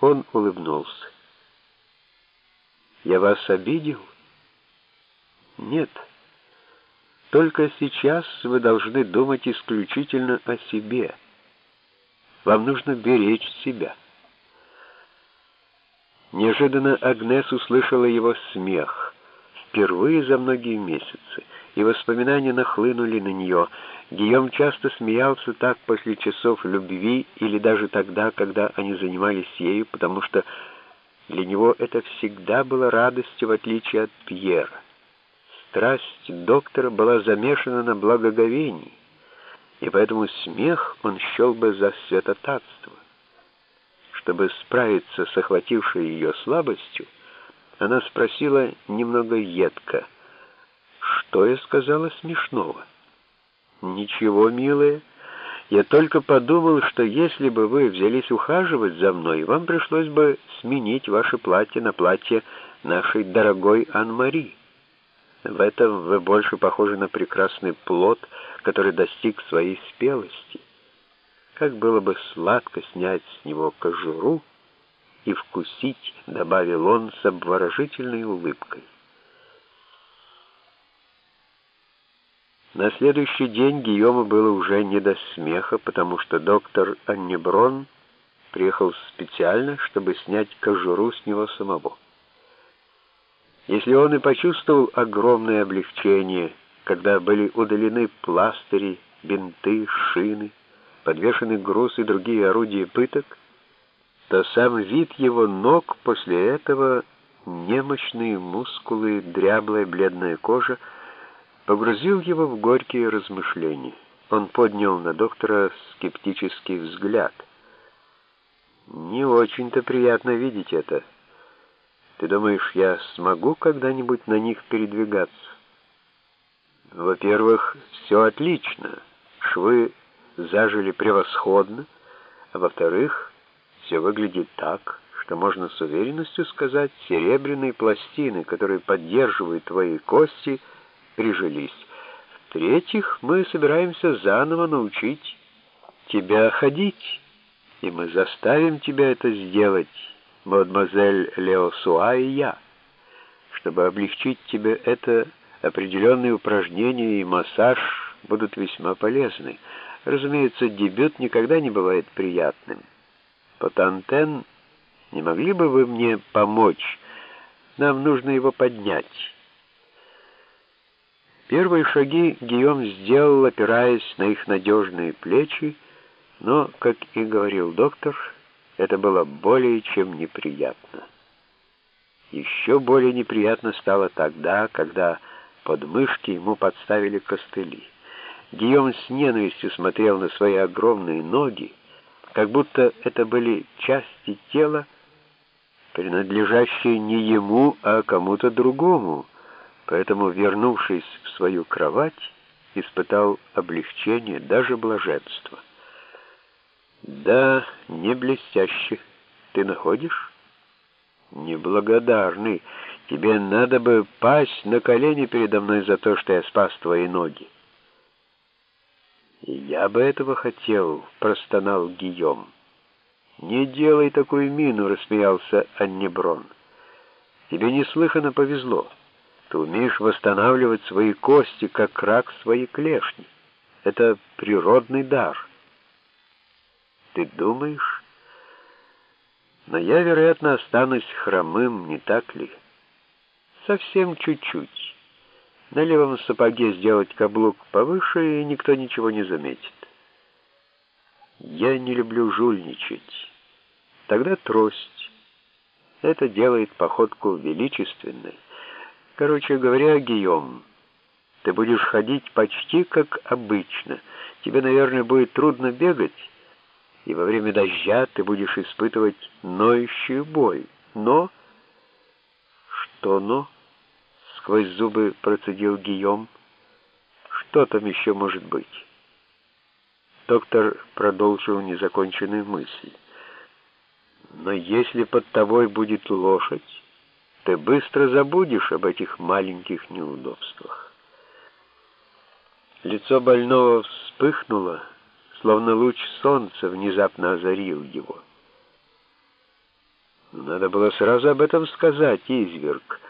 Он улыбнулся. «Я вас обидел?» «Нет. Только сейчас вы должны думать исключительно о себе. Вам нужно беречь себя». Неожиданно Агнес услышала его смех, впервые за многие месяцы, и воспоминания нахлынули на нее. Гийом часто смеялся так после часов любви или даже тогда, когда они занимались ею, потому что для него это всегда было радостью, в отличие от Пьера. Страсть доктора была замешана на благоговении, и поэтому смех он счел бы за святотатство. Чтобы справиться с охватившей ее слабостью, она спросила немного едко, что я сказала смешного. «Ничего, милая, я только подумал, что если бы вы взялись ухаживать за мной, вам пришлось бы сменить ваше платье на платье нашей дорогой Ан-Мари. В этом вы больше похожи на прекрасный плод, который достиг своей спелости. Как было бы сладко снять с него кожуру и вкусить, добавил он с обворожительной улыбкой. На следующий день Гийому было уже не до смеха, потому что доктор Аннеброн приехал специально, чтобы снять кожуру с него самого. Если он и почувствовал огромное облегчение, когда были удалены пластыри, бинты, шины, подвешены груз и другие орудия пыток, то сам вид его ног после этого, немощные мускулы, дряблая бледная кожа, погрузил его в горькие размышления. Он поднял на доктора скептический взгляд. «Не очень-то приятно видеть это. Ты думаешь, я смогу когда-нибудь на них передвигаться?» «Во-первых, все отлично. Швы зажили превосходно, а во-вторых, все выглядит так, что можно с уверенностью сказать, серебряные пластины, которые поддерживают твои кости, прижились. В-третьих, мы собираемся заново научить тебя ходить, и мы заставим тебя это сделать, мадемуазель Леосуа и я. Чтобы облегчить тебе это, определенные упражнения и массаж будут весьма полезны. Разумеется, дебют никогда не бывает приятным. Потантен, не могли бы вы мне помочь? Нам нужно его поднять». Первые шаги Гийом сделал, опираясь на их надежные плечи, но, как и говорил доктор, это было более чем неприятно. Еще более неприятно стало тогда, когда под мышки ему подставили костыли. Гийом с ненавистью смотрел на свои огромные ноги, как будто это были части тела, принадлежащие не ему, а кому-то другому, поэтому, вернувшись в свою кровать, испытал облегчение, даже блаженство. «Да, не блестяще. Ты находишь?» «Неблагодарный. Тебе надо бы пасть на колени передо мной за то, что я спас твои ноги». «Я бы этого хотел», — простонал Гийом. «Не делай такую мину», — рассмеялся Аннеброн. «Тебе неслыханно повезло. Ты умеешь восстанавливать свои кости, как рак свои клешни. Это природный дар». «Ты думаешь?» «Но я, вероятно, останусь хромым, не так ли?» «Совсем чуть-чуть». На левом сапоге сделать каблук повыше, и никто ничего не заметит. Я не люблю жульничать. Тогда трость. Это делает походку величественной. Короче говоря, Гийом, ты будешь ходить почти как обычно. Тебе, наверное, будет трудно бегать, и во время дождя ты будешь испытывать ноющую боль. Но... Что но? Сквозь зубы процедил Гийом. Что там еще может быть? Доктор продолжил незаконченную мысль. Но если под тобой будет лошадь, ты быстро забудешь об этих маленьких неудобствах. Лицо больного вспыхнуло, словно луч солнца внезапно озарил его. Надо было сразу об этом сказать, изверг.